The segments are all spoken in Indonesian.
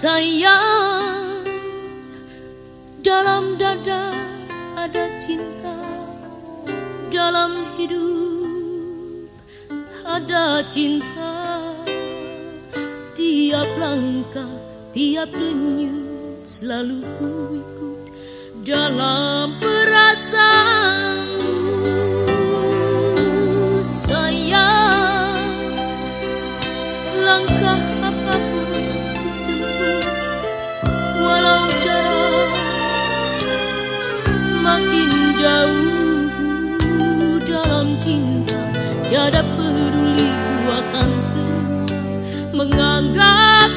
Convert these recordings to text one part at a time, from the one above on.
Sayang Dalam dada ada cinta Dalam hidup ada cinta. Tiap langkah, tiap denyut Selalu ku ikut dalam perasaanmu. Sayang Langkah semakin jauh dalam cinta. Tiada peduli ku akan semua Menganggap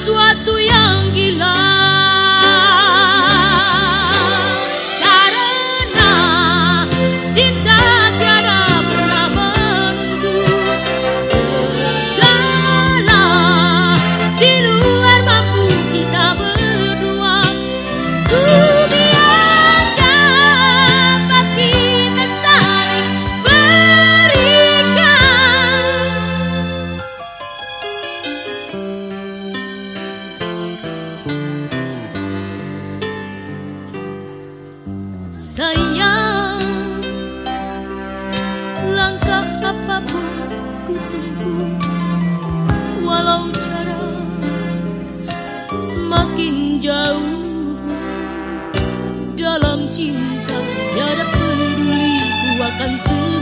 Sayang Langkah apa pun ku tempuh Walau jarak semakin jauh Dalam cinta tiada peduli ku akan semua